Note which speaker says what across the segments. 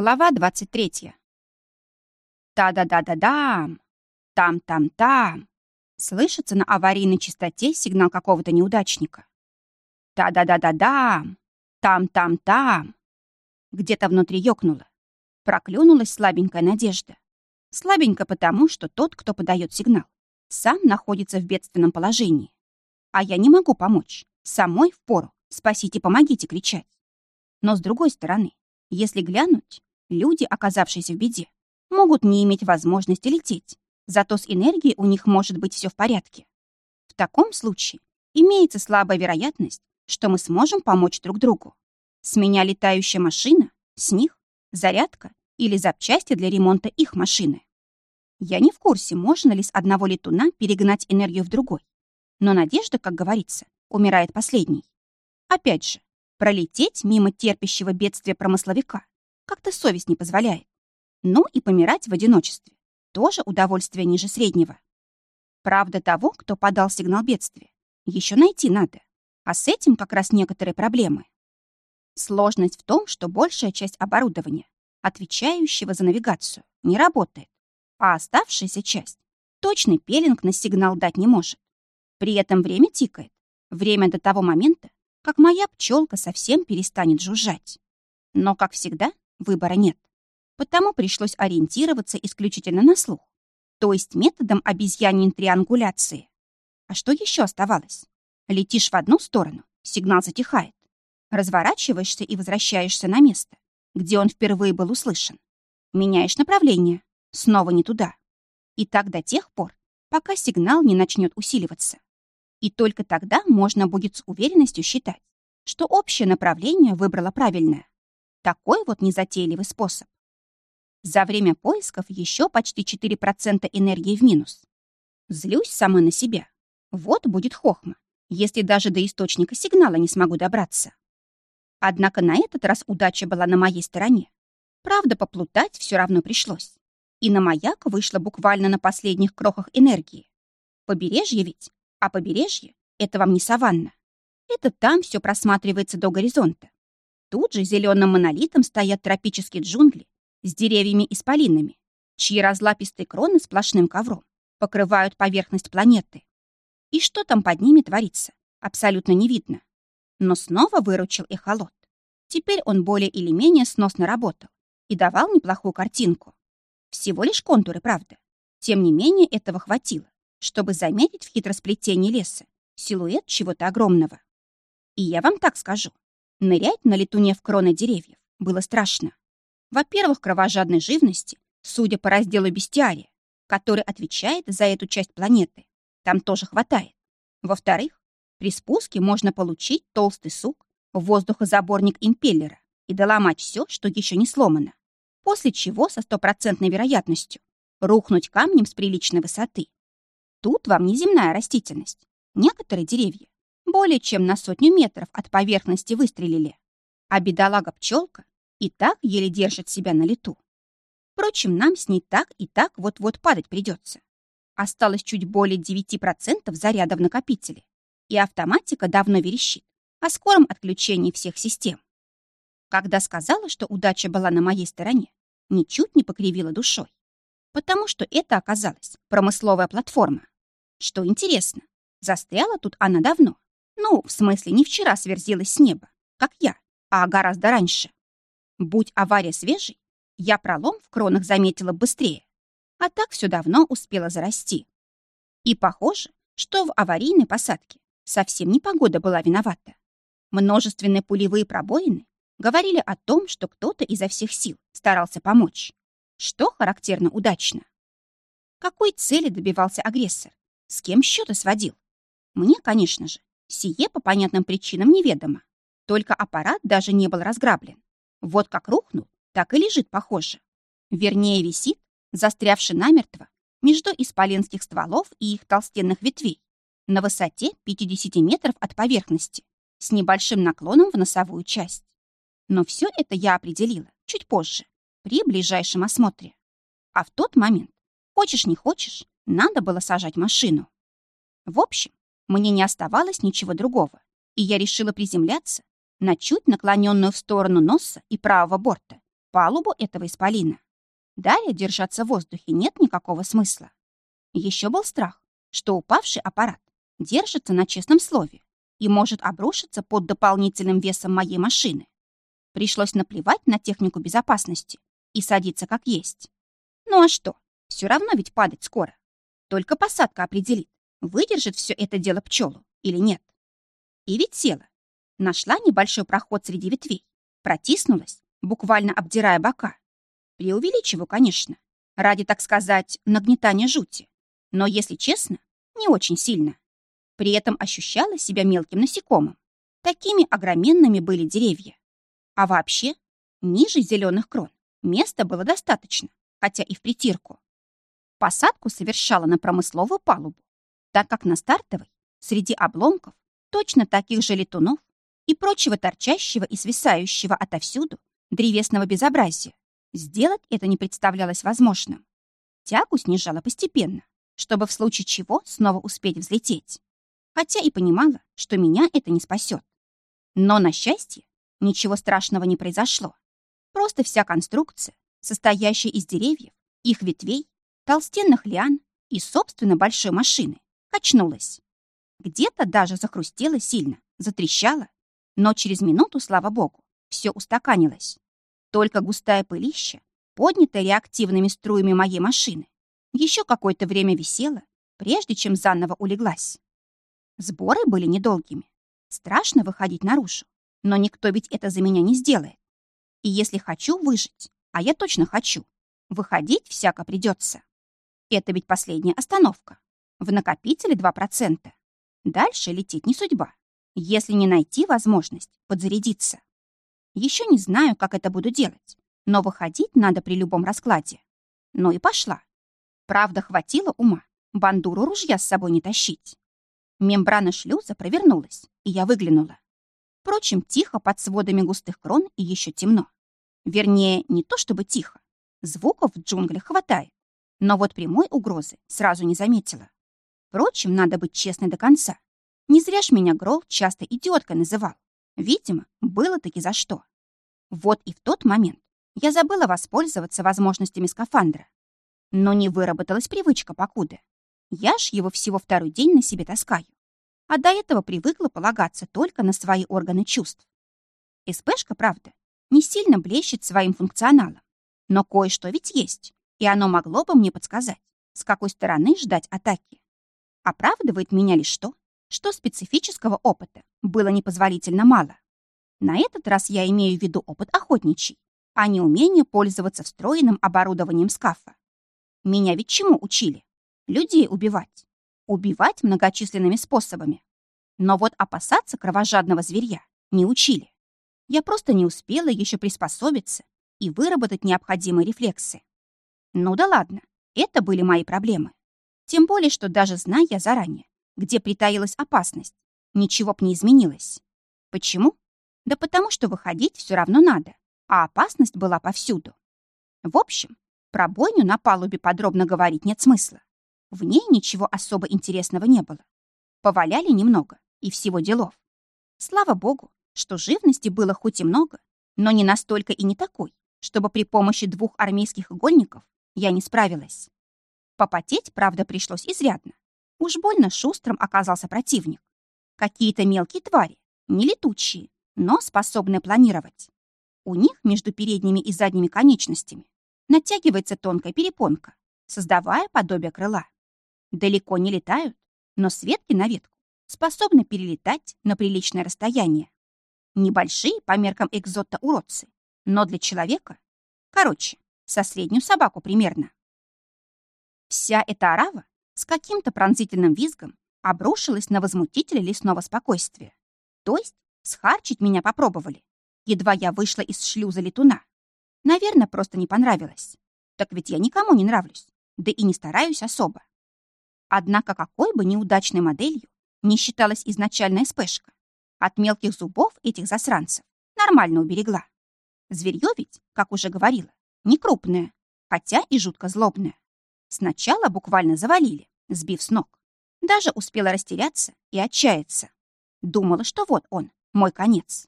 Speaker 1: Глава 23. Та-да-да-да-дам! Там-там-там! Слышится на аварийной частоте сигнал какого-то неудачника. Та-да-да-да-дам! Там-там-там! Где-то внутри ёкнуло. Проклюнулась слабенькая надежда. Слабенько потому, что тот, кто подает сигнал, сам находится в бедственном положении. А я не могу помочь. Самой впору «Спасите, помогите!» кричать. Но с другой стороны, если глянуть, люди, оказавшиеся в беде, могут не иметь возможности лететь, зато с энергией у них может быть все в порядке. В таком случае имеется слабая вероятность, что мы сможем помочь друг другу. С меня летающая машина, с них зарядка или запчасти для ремонта их машины. Я не в курсе, можно ли с одного летуна перегнать энергию в другой. Но надежда, как говорится, умирает последней. Опять же, Пролететь мимо терпящего бедствия промысловика как-то совесть не позволяет. Ну и помирать в одиночестве тоже удовольствие ниже среднего. Правда того, кто подал сигнал бедствия, еще найти надо. А с этим как раз некоторые проблемы. Сложность в том, что большая часть оборудования, отвечающего за навигацию, не работает, а оставшаяся часть точный пеленг на сигнал дать не может. При этом время тикает. Время до того момента, как моя пчелка совсем перестанет жужжать. Но, как всегда, выбора нет. Потому пришлось ориентироваться исключительно на слух, то есть методом обезьяньей триангуляции. А что еще оставалось? Летишь в одну сторону, сигнал затихает. Разворачиваешься и возвращаешься на место, где он впервые был услышан. Меняешь направление, снова не туда. И так до тех пор, пока сигнал не начнет усиливаться. И только тогда можно будет с уверенностью считать, что общее направление выбрало правильное. Такой вот незатейливый способ. За время поисков еще почти 4% энергии в минус. Злюсь сама на себя. Вот будет хохма, если даже до источника сигнала не смогу добраться. Однако на этот раз удача была на моей стороне. Правда, поплутать все равно пришлось. И на маяк вышла буквально на последних крохах энергии. Побережье ведь а побережье — это вам не саванна. Это там все просматривается до горизонта. Тут же зеленым монолитом стоят тропические джунгли с деревьями-исполинами, чьи разлапистые кроны сплошным ковром покрывают поверхность планеты. И что там под ними творится, абсолютно не видно. Но снова выручил эхолот. Теперь он более или менее сносно работал и давал неплохую картинку. Всего лишь контуры, правда. Тем не менее, этого хватило, чтобы заметить в хитросплетении леса силуэт чего-то огромного. И я вам так скажу, нырять на летуне в кроны деревьев было страшно. Во-первых, кровожадной живности, судя по разделу бестиария, который отвечает за эту часть планеты, там тоже хватает. Во-вторых, при спуске можно получить толстый сук, воздухозаборник импеллера и доломать все, что еще не сломано, после чего со стопроцентной вероятностью рухнуть камнем с приличной высоты Тут вам не земная растительность. Некоторые деревья более чем на сотню метров от поверхности выстрелили. А бедолага-пчелка и так еле держит себя на лету. Впрочем, нам с ней так и так вот-вот падать придется. Осталось чуть более 9% заряда в накопителе, и автоматика давно верещит о скором отключении всех систем. Когда сказала, что удача была на моей стороне, ничуть не покривила душой потому что это оказалась промысловая платформа. Что интересно, застряла тут она давно. Ну, в смысле, не вчера сверзилась с неба, как я, а гораздо раньше. Будь авария свежей, я пролом в кронах заметила быстрее, а так все давно успела зарасти. И похоже, что в аварийной посадке совсем не погода была виновата. Множественные пулевые пробоины говорили о том, что кто-то изо всех сил старался помочь что характерно удачно. Какой цели добивался агрессор? С кем счеты сводил? Мне, конечно же, сие по понятным причинам неведомо. Только аппарат даже не был разграблен. Вот как рухнул, так и лежит, похоже. Вернее, висит, застрявший намертво, между исполенских стволов и их толстенных ветвей, на высоте 50 метров от поверхности, с небольшим наклоном в носовую часть. Но все это я определила чуть позже, при ближайшем осмотре. А в тот момент, хочешь не хочешь, надо было сажать машину. В общем, мне не оставалось ничего другого, и я решила приземляться на чуть наклоненную в сторону носа и правого борта палубу этого исполина. Далее держаться в воздухе нет никакого смысла. Еще был страх, что упавший аппарат держится на честном слове и может обрушиться под дополнительным весом моей машины. Пришлось наплевать на технику безопасности и садиться как есть. Ну а что, все равно ведь падать скоро. Только посадка определит, выдержит все это дело пчелу или нет. И ведь села. Нашла небольшой проход среди ветвей, протиснулась, буквально обдирая бока. Преувеличиваю, конечно, ради, так сказать, нагнетания жути. Но, если честно, не очень сильно. При этом ощущала себя мелким насекомым. Такими огроменными были деревья. А вообще, ниже зеленых крон места было достаточно, хотя и в притирку. Посадку совершала на промысловую палубу, так как на стартовой, среди обломков, точно таких же летунов и прочего торчащего и свисающего отовсюду древесного безобразия, сделать это не представлялось возможным. Тягу снижала постепенно, чтобы в случае чего снова успеть взлететь хотя и понимала, что меня это не спасет. Но, на счастье, ничего страшного не произошло. Просто вся конструкция, состоящая из деревьев, их ветвей, толстенных лиан и, собственно, большой машины, качнулась. Где-то даже захрустело сильно, затрещало, но через минуту, слава богу, все устаканилось. Только густая пылища, поднятая реактивными струями моей машины, еще какое-то время висела, прежде чем заново улеглась. Сборы были недолгими. Страшно выходить наружу, но никто ведь это за меня не сделает. И если хочу выжить, а я точно хочу, выходить всяко придется. Это ведь последняя остановка. В накопителе 2%. Дальше лететь не судьба, если не найти возможность подзарядиться. Еще не знаю, как это буду делать, но выходить надо при любом раскладе. Ну и пошла. Правда, хватило ума бандуру ружья с собой не тащить. Мембрана шлюза провернулась, и я выглянула. Впрочем, тихо под сводами густых крон и еще темно. Вернее, не то чтобы тихо. Звуков в джунглях хватает. Но вот прямой угрозы сразу не заметила. Впрочем, надо быть честной до конца. Не зря ж меня Грол часто идиоткой называл. Видимо, было-таки за что. Вот и в тот момент я забыла воспользоваться возможностями скафандра. Но не выработалась привычка покуда. Я ж его всего второй день на себе таскаю. А до этого привыкла полагаться только на свои органы чувств. СПшка, правда, не сильно блещет своим функционалом. Но кое-что ведь есть, и оно могло бы мне подсказать, с какой стороны ждать атаки. Оправдывает меня лишь то, что специфического опыта было непозволительно мало. На этот раз я имею в виду опыт охотничий, а не умение пользоваться встроенным оборудованием скафа. Меня ведь чему учили? людей убивать. Убивать многочисленными способами. Но вот опасаться кровожадного зверя не учили. Я просто не успела еще приспособиться и выработать необходимые рефлексы. Ну да ладно, это были мои проблемы. Тем более, что даже зная заранее, где притаилась опасность, ничего б не изменилось. Почему? Да потому что выходить все равно надо, а опасность была повсюду. В общем, про бойню на палубе подробно говорить нет смысла. В ней ничего особо интересного не было. Поваляли немного, и всего делов. Слава богу, что живности было хоть и много, но не настолько и не такой, чтобы при помощи двух армейских игольников я не справилась. Попотеть, правда, пришлось изрядно. Уж больно шустрым оказался противник. Какие-то мелкие твари, не летучие, но способные планировать. У них между передними и задними конечностями натягивается тонкая перепонка, создавая подобие крыла. Далеко не летают, но с ветки на ветку способны перелетать на приличное расстояние. Небольшие по меркам экзота уродцы, но для человека, короче, со среднюю собаку примерно. Вся эта орава с каким-то пронзительным визгом обрушилась на возмутителя лесного спокойствия. То есть схарчить меня попробовали. Едва я вышла из шлюза летуна. Наверное, просто не понравилось. Так ведь я никому не нравлюсь, да и не стараюсь особо. Однако какой бы неудачной моделью не считалась изначальная спешка, от мелких зубов этих засранцев нормально уберегла. Зверье ведь, как уже говорила, не крупное, хотя и жутко злобное. Сначала буквально завалили, сбив с ног. Даже успела растеряться и отчаяться. Думала, что вот он, мой конец.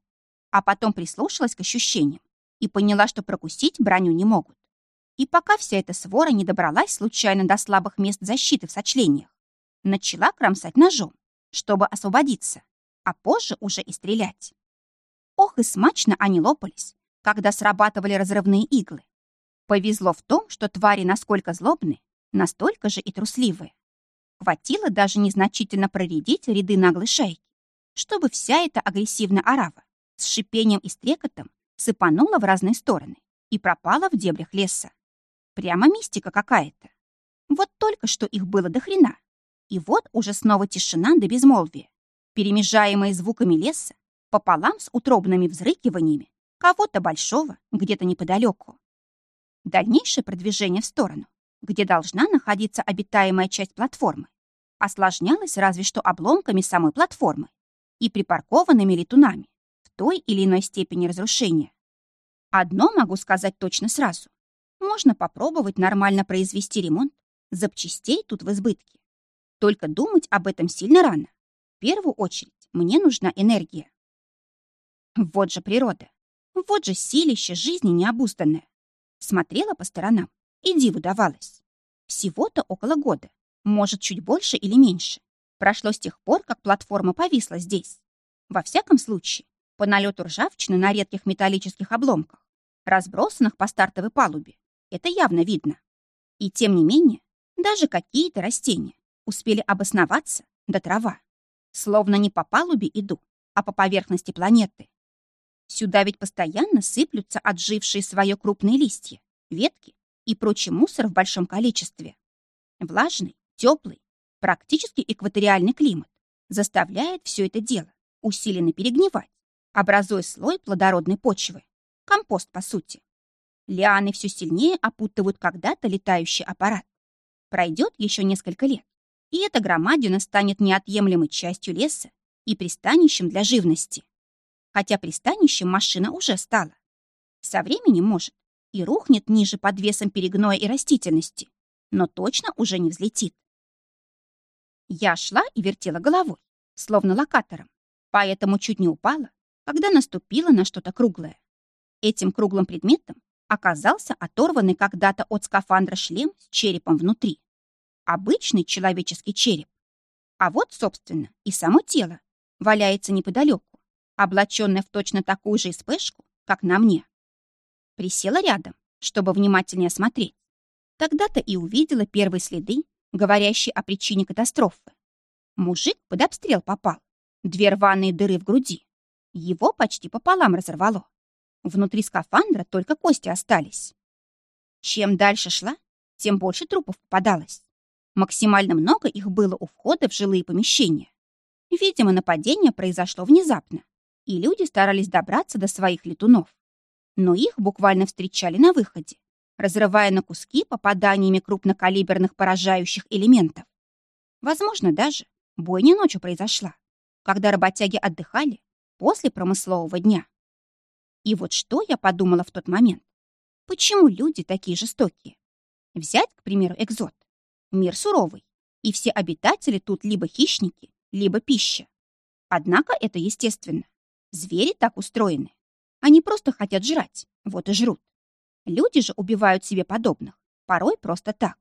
Speaker 1: А потом прислушалась к ощущениям и поняла, что прокусить броню не могут. И пока вся эта свора не добралась случайно до слабых мест защиты в сочлениях, начала кромсать ножом, чтобы освободиться, а позже уже и стрелять. Ох, и смачно они лопались, когда срабатывали разрывные иглы. Повезло в том, что твари насколько злобны, настолько же и трусливые. Хватило даже незначительно проредить ряды наглой шейки, чтобы вся эта агрессивная орава с шипением и стрекотом сыпанула в разные стороны и пропала в дебрях леса. Прямо мистика какая-то. Вот только что их было до хрена. И вот уже снова тишина до безмолвия, перемежаемая звуками леса пополам с утробными взрыкиваниями кого-то большого где-то неподалеку. Дальнейшее продвижение в сторону, где должна находиться обитаемая часть платформы, осложнялось разве что обломками самой платформы и припаркованными летунами в той или иной степени разрушения. Одно могу сказать точно сразу. Можно попробовать нормально произвести ремонт. Запчастей тут в избытке. Только думать об этом сильно рано. В первую очередь мне нужна энергия. Вот же природа. Вот же силище жизни необузданное. Смотрела по сторонам и диву давалась. Всего-то около года, может, чуть больше или меньше. Прошло с тех пор, как платформа повисла здесь. Во всяком случае, по налету ржавчины на редких металлических обломках, разбросанных по стартовой палубе, это явно видно. И тем не менее, даже какие-то растения успели обосноваться до трава. Словно не по палубе иду, а по поверхности планеты. Сюда ведь постоянно сыплются отжившие свое крупные листья, ветки и прочий мусор в большом количестве. Влажный, теплый, практически экваториальный климат заставляет все это дело усиленно перегнивать, образуя слой плодородной почвы. Компост, по сути. Лианы все сильнее опутывают когда-то летающий аппарат. Пройдет еще несколько лет, и эта громадина станет неотъемлемой частью леса и пристанищем для живности хотя пристанищем машина уже стала. Со временем, может, и рухнет ниже под весом перегноя и растительности, но точно уже не взлетит. Я шла и вертела головой, словно локатором, поэтому чуть не упала, когда наступила на что-то круглое. Этим круглым предметом оказался оторванный когда-то от скафандра шлем с черепом внутри. Обычный человеческий череп. А вот, собственно, и само тело валяется неподалеку облаченная в точно такую же испешку, как на мне. Присела рядом, чтобы внимательнее осмотреть. Тогда-то и увидела первые следы, говорящие о причине катастрофы. Мужик под обстрел попал. Две рваные дыры в груди. Его почти пополам разорвало. Внутри скафандра только кости остались. Чем дальше шла, тем больше трупов попадалось. Максимально много их было у входа в жилые помещения. Видимо, нападение произошло внезапно и люди старались добраться до своих летунов. Но их буквально встречали на выходе, разрывая на куски попаданиями крупнокалиберных поражающих элементов. Возможно, даже бойня ночью произошла, когда работяги отдыхали после промыслового дня. И вот что я подумала в тот момент. Почему люди такие жестокие? Взять, к примеру, экзот. Мир суровый, и все обитатели тут либо хищники, либо пища. Однако это естественно. Звери так устроены. Они просто хотят жрать, вот и жрут. Люди же убивают себе подобных, порой просто так,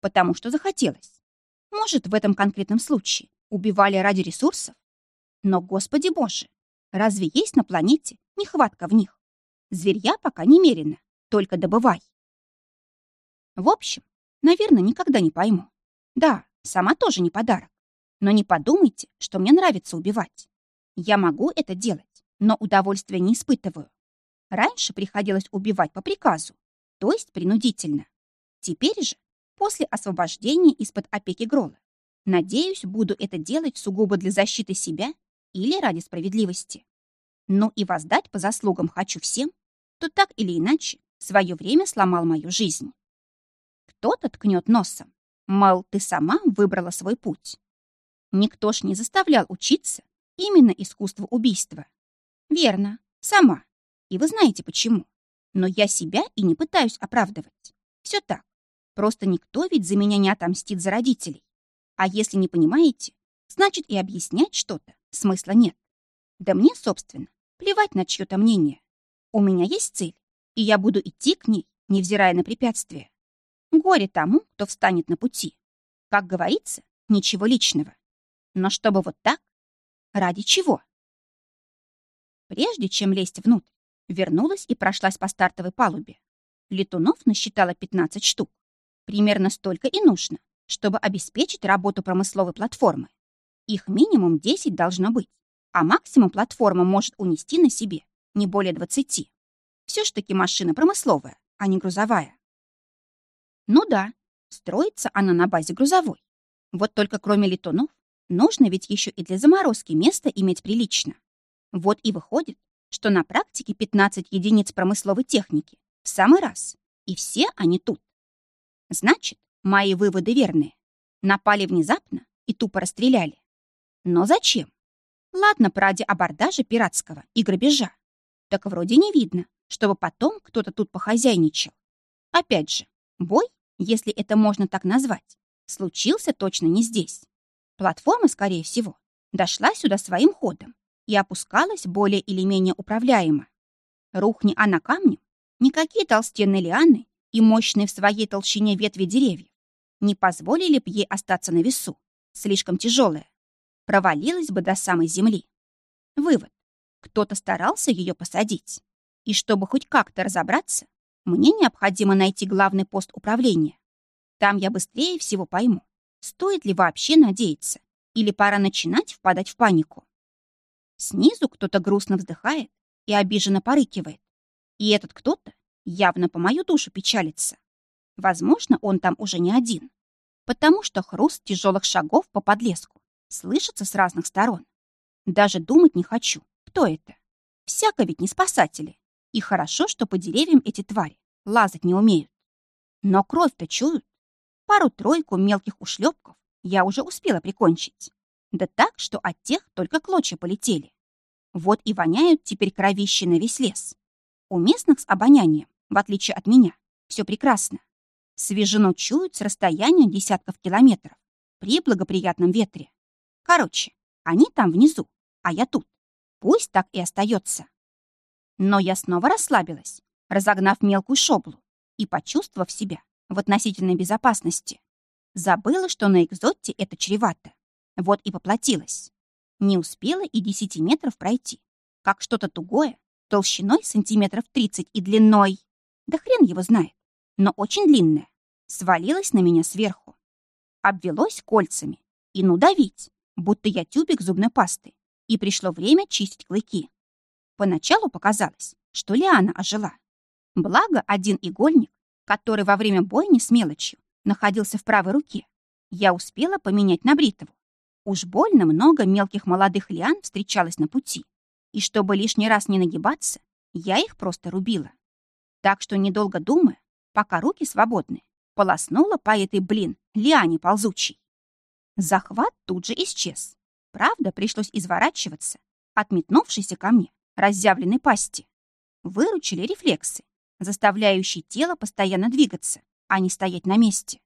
Speaker 1: потому что захотелось. Может, в этом конкретном случае убивали ради ресурсов? Но, Господи Боже, разве есть на планете нехватка в них? Зверья пока немерено, только добывай. В общем, наверное, никогда не пойму. Да, сама тоже не подарок. Но не подумайте, что мне нравится убивать. Я могу это делать, но удовольствия не испытываю. Раньше приходилось убивать по приказу, то есть принудительно. Теперь же, после освобождения из-под опеки Грола, надеюсь, буду это делать сугубо для защиты себя или ради справедливости. Ну и воздать по заслугам хочу всем, кто так или иначе в свое время сломал мою жизнь. Кто-то ткнет носом, мол, ты сама выбрала свой путь. Никто ж не заставлял учиться Именно искусство убийства. Верно, сама. И вы знаете почему. Но я себя и не пытаюсь оправдывать. Все так. Просто никто ведь за меня не отомстит за родителей. А если не понимаете, значит и объяснять что-то смысла нет. Да мне, собственно, плевать на чье-то мнение. У меня есть цель, и я буду идти к ней, невзирая на препятствия. Горе тому, кто встанет на пути. Как говорится, ничего личного. Но чтобы вот так? Ради чего? Прежде чем лезть внутрь, вернулась и прошлась по стартовой палубе. Летунов насчитала 15 штук. Примерно столько и нужно, чтобы обеспечить работу промысловой платформы. Их минимум 10 должно быть, а максимум платформа может унести на себе не более 20. Все ж таки машина промысловая, а не грузовая. Ну да, строится она на базе грузовой. Вот только кроме летунов, нужно ведь еще и для заморозки место иметь прилично. Вот и выходит, что на практике 15 единиц промысловой техники в самый раз, и все они тут. Значит, мои выводы верные. Напали внезапно и тупо расстреляли. Но зачем? Ладно, ради абордажа пиратского и грабежа. Так вроде не видно, чтобы потом кто-то тут похозяйничал. Опять же, бой, если это можно так назвать, случился точно не здесь. Платформа, скорее всего, дошла сюда своим ходом и опускалась более или менее управляемо. Рухни она камнем, никакие толстенные лианы и мощные в своей толщине ветви деревьев не позволили б ей остаться на весу, слишком тяжелая. Провалилась бы до самой земли. Вывод. Кто-то старался ее посадить. И чтобы хоть как-то разобраться, мне необходимо найти главный пост управления. Там я быстрее всего пойму, стоит ли вообще надеяться или пора начинать впадать в панику. Снизу кто-то грустно вздыхает и обиженно порыкивает. И этот кто-то явно по мою душу печалится. Возможно, он там уже не один, потому что хруст тяжелых шагов по подлеску слышится с разных сторон. Даже думать не хочу, кто это. Всяко ведь не спасатели. И хорошо, что по деревьям эти твари лазать не умеют. Но кровь-то чуют. Пару-тройку мелких ушлепков я уже успела прикончить. Да так, что от тех только клочья полетели. Вот и воняют теперь кровищи на весь лес. У местных с обонянием, в отличие от меня, все прекрасно. Свежину чуют с расстояния десятков километров при благоприятном ветре. Короче, они там внизу, а я тут. Пусть так и остается. Но я снова расслабилась, разогнав мелкую шоблу и почувствовав себя в относительной безопасности. Забыла, что на экзоте это чревато. Вот и поплатилась. Не успела и десяти метров пройти, как что-то тугое, толщиной сантиметров тридцать и длиной. Да хрен его знает, но очень длинное. Свалилось на меня сверху. Обвелось кольцами. И ну давить, будто я тюбик зубной пасты. И пришло время чистить клыки. Поначалу показалось, что Лиана ожила. Благо, один игольник, который во время бойни с мелочью находился в правой руке, я успела поменять на бритову. Уж больно много мелких молодых лиан встречалось на пути. И чтобы лишний раз не нагибаться, я их просто рубила. Так что, недолго думая, пока руки свободны, полоснула по этой, блин, лиане ползучей. Захват тут же исчез. Правда, пришлось изворачиваться, отметнувшийся ко мне разъявленной пасти. Выручили рефлексы, заставляющие тело постоянно двигаться, а не стоять на месте.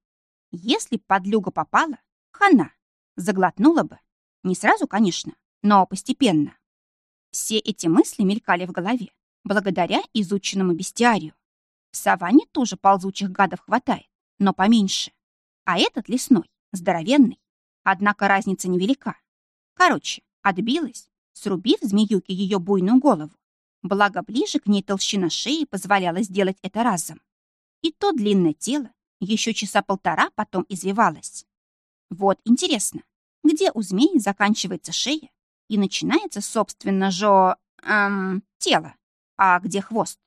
Speaker 1: Если подлюга попала, хана, заглотнула бы. Не сразу, конечно, но постепенно. Все эти мысли мелькали в голове, благодаря изученному бестиарию. В саванне тоже ползучих гадов хватает, но поменьше. А этот лесной, здоровенный. Однако разница невелика. Короче, отбилась, срубив змеюке ее буйную голову. Благо, ближе к ней толщина шеи позволяла сделать это разом. И то длинное тело еще часа полтора потом извивалось. Вот интересно, где у змеи заканчивается шея и начинается, собственно, жо... Эм, тело, а где хвост?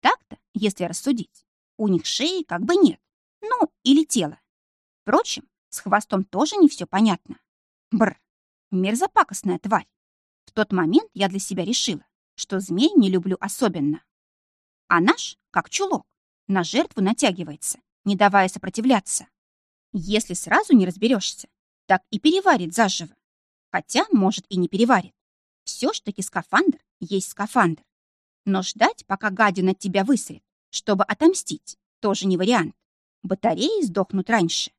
Speaker 1: Так-то, если рассудить, у них шеи как бы нет, ну, или тело. Впрочем, с хвостом тоже не все понятно. Бр, мерзопакостная тварь. В тот момент я для себя решила, что змей не люблю особенно. А наш, как чулок, на жертву натягивается, не давая сопротивляться. Если сразу не разберешься, так и переварит заживо. Хотя, может, и не переварит. Все ж таки скафандр есть скафандр. Но ждать, пока гадина тебя высрет, чтобы отомстить, тоже не вариант. Батареи сдохнут раньше.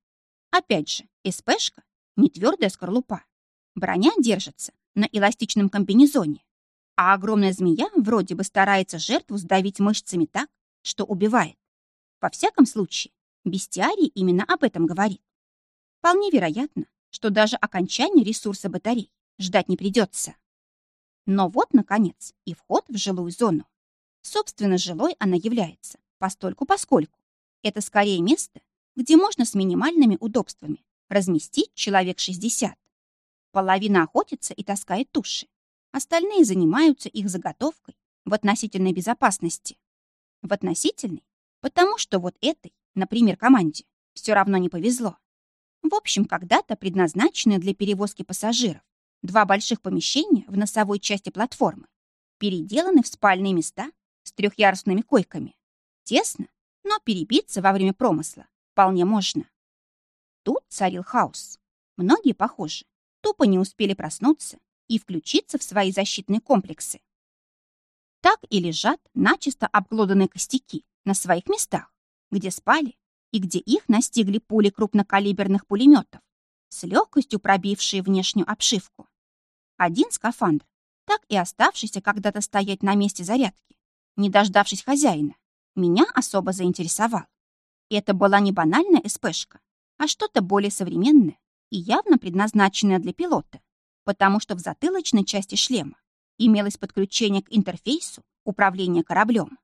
Speaker 1: Опять же, СПшка — не твердая скорлупа. Броня держится, на эластичном комбинезоне, а огромная змея вроде бы старается жертву сдавить мышцами так, что убивает. Во всяком случае, бестиарий именно об этом говорит. Вполне вероятно, что даже окончания ресурса батарей ждать не придется. Но вот, наконец, и вход в жилую зону. Собственно, жилой она является, постольку-поскольку. Это скорее место, где можно с минимальными удобствами разместить человек 60. Половина охотится и таскает туши. Остальные занимаются их заготовкой в относительной безопасности. В относительной, потому что вот этой, например, команде, все равно не повезло. В общем, когда-то предназначенные для перевозки пассажиров два больших помещения в носовой части платформы переделаны в спальные места с трехъярусными койками. Тесно, но перебиться во время промысла вполне можно. Тут царил хаос. Многие, похоже, тупо не успели проснуться и включиться в свои защитные комплексы. Так и лежат начисто обглоданные костяки на своих местах, где спали и где их настигли пули крупнокалиберных пулеметов, с легкостью пробившие внешнюю обшивку. Один скафандр, так и оставшийся когда-то стоять на месте зарядки, не дождавшись хозяина, меня особо заинтересовал. Это была не банальная СПшка, а что-то более современное и явно предназначенное для пилота, потому что в затылочной части шлема имелось подключение к интерфейсу управления кораблем.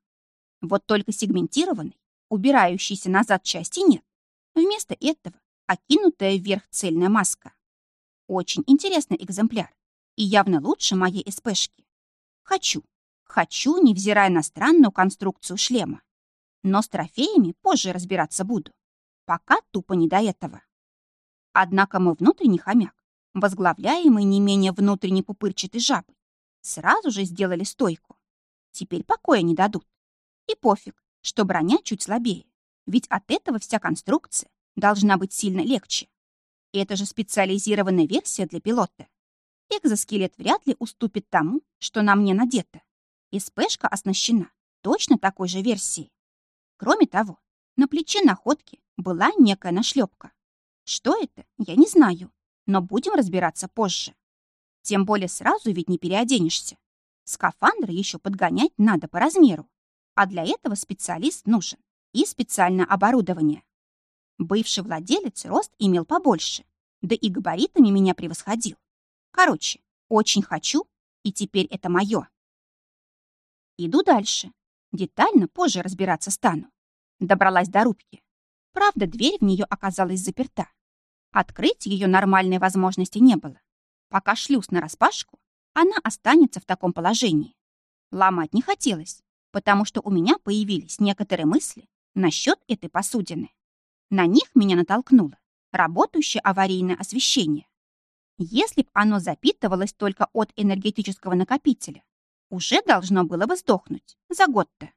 Speaker 1: Вот только сегментированной, убирающейся назад части нет. Вместо этого окинутая вверх цельная маска. Очень интересный экземпляр и явно лучше моей СПшки. Хочу, хочу, невзирая на странную конструкцию шлема. Но с трофеями позже разбираться буду. Пока тупо не до этого. Однако мой внутренний хомяк, возглавляемый не менее внутренне пупырчатой жабой, сразу же сделали стойку. Теперь покоя не дадут. И пофиг, что броня чуть слабее, ведь от этого вся конструкция должна быть сильно легче. Это же специализированная версия для пилота. Экзоскелет вряд ли уступит тому, что на мне надето. И спешка оснащена точно такой же версией. Кроме того, на плече находки была некая нашлепка. Что это, я не знаю, но будем разбираться позже. Тем более сразу ведь не переоденешься. Скафандр еще подгонять надо по размеру, а для этого специалист нужен и специальное оборудование. Бывший владелец рост имел побольше, да и габаритами меня превосходил. Короче, очень хочу, и теперь это мое. Иду дальше. Детально позже разбираться стану. Добралась до рубки. Правда, дверь в нее оказалась заперта. Открыть ее нормальной возможности не было. Пока шлюз нараспашку, она останется в таком положении. Ломать не хотелось, потому что у меня появились некоторые мысли насчет этой посудины. На них меня натолкнуло работающее аварийное освещение. Если б оно запитывалось только от энергетического накопителя, уже должно было бы сдохнуть за год-то.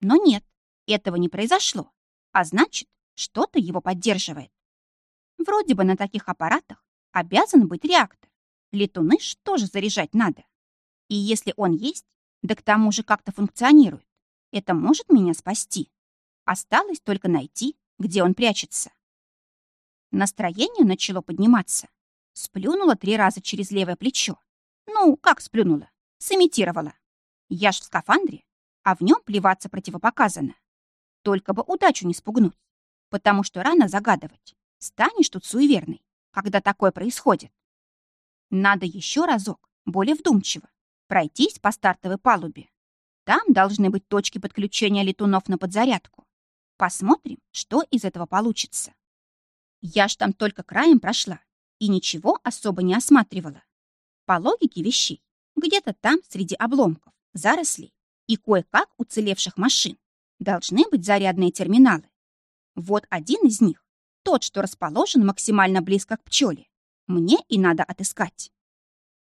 Speaker 1: Но нет, этого не произошло, а значит, что-то его поддерживает. Вроде бы на таких аппаратах обязан быть реактор. Летуны тоже заряжать надо. И если он есть, да к тому же как-то функционирует, это может меня спасти. Осталось только найти, где он прячется. Настроение начало подниматься. Сплюнула три раза через левое плечо. Ну, как сплюнула? Сымитировала. Я ж в скафандре, а в нем плеваться противопоказано. Только бы удачу не спугнуть, потому что рано загадывать. Станешь тут суеверный, когда такое происходит. Надо еще разок, более вдумчиво, пройтись по стартовой палубе. Там должны быть точки подключения летунов на подзарядку. Посмотрим, что из этого получится. Я ж там только краем прошла и ничего особо не осматривала. По логике вещей, где-то там, среди обломков, зарослей и кое-как уцелевших машин, должны быть зарядные терминалы. Вот один из них, тот, что расположен максимально близко к пчеле, мне и надо отыскать.